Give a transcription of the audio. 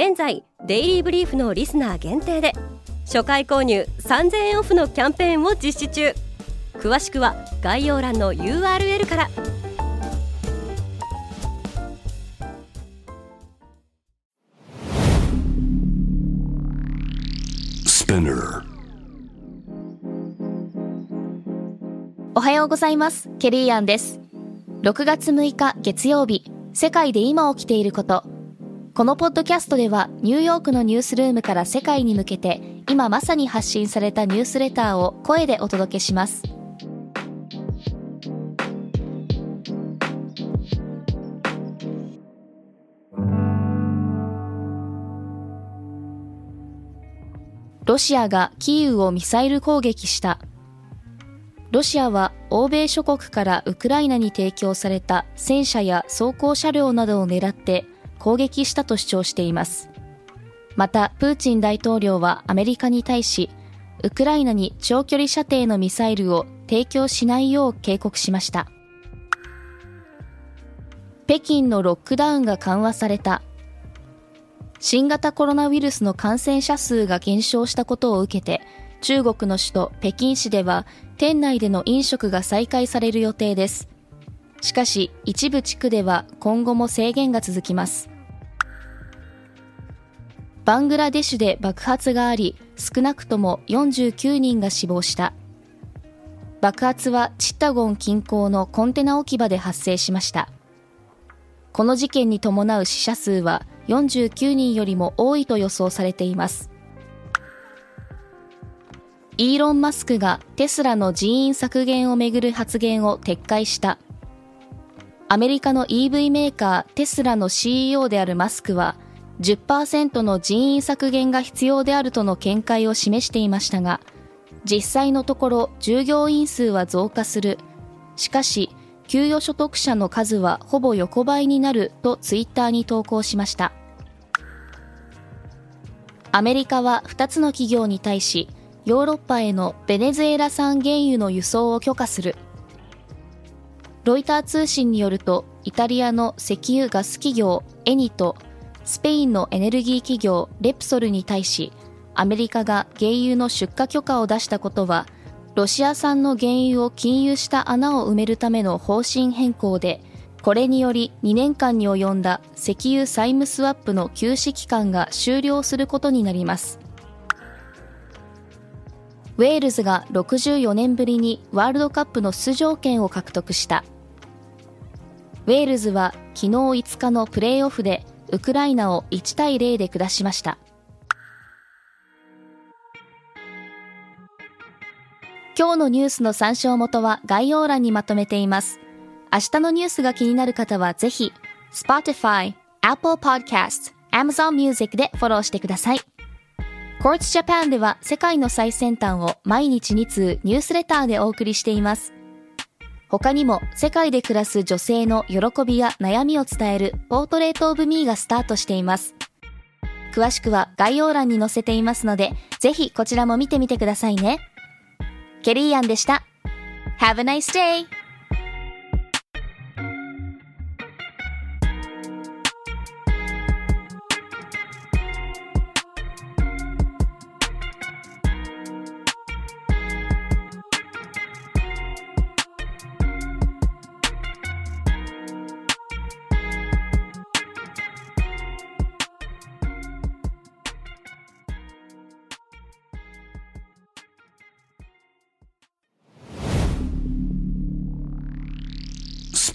現在デイリーブリーフのリスナー限定で初回購入3000円オフのキャンペーンを実施中。詳しくは概要欄の URL から。おはようございます。ケリーアンです。6月6日月曜日。世界で今起きていることこのポッドキャストではニューヨークのニュースルームから世界に向けて今まさに発信されたニュースレターを声でお届けします。ロシアがキーウをミサイル攻撃した。ロシアは欧米諸国からウクライナに提供された戦車や装甲車両などを狙って攻撃したと主張しています。また、プーチン大統領はアメリカに対し、ウクライナに長距離射程のミサイルを提供しないよう警告しました。北京のロックダウンが緩和された。新型コロナウイルスの感染者数が減少したことを受けて、中国の首都北京市では店内での飲食が再開される予定です。しかし一部地区では今後も制限が続きます。バングラデシュで爆発があり、少なくとも49人が死亡した。爆発はチッタゴン近郊のコンテナ置き場で発生しました。この事件に伴う死者数は49人よりも多いと予想されています。イーロン・マスクがテスラの人員削減をめぐる発言を撤回した。アメリカの EV メーカーテスラの CEO であるマスクは10%の人員削減が必要であるとの見解を示していましたが実際のところ従業員数は増加する。しかし給与所得者の数はほぼ横ばいになるとツイッターに投稿しました。アメリカは2つの企業に対しヨーロッパへのベネズエラ産原油の輸送を許可する。ロイター通信によると、イタリアの石油ガス企業エニとスペインのエネルギー企業レプソルに対し、アメリカが原油の出荷許可を出したことは、ロシア産の原油を禁輸した穴を埋めるための方針変更で、これにより2年間に及んだ石油債務スワップの休止期間が終了することになります。ウェールズが64年ぶりにワールドカップの出場権を獲得した。ウェールズは昨日5日のプレーオフでウクライナを1対0で下しました。今日のニュースの参照元は概要欄にまとめています。明日のニュースが気になる方はぜひ、Spotify、Apple Podcast、Amazon Music でフォローしてください。Courts Japan では世界の最先端を毎日2通ニュースレターでお送りしています。他にも世界で暮らす女性の喜びや悩みを伝えるポートレートオブミーがスタートしています。詳しくは概要欄に載せていますので、ぜひこちらも見てみてくださいね。ケリーアンでした。Have a nice day!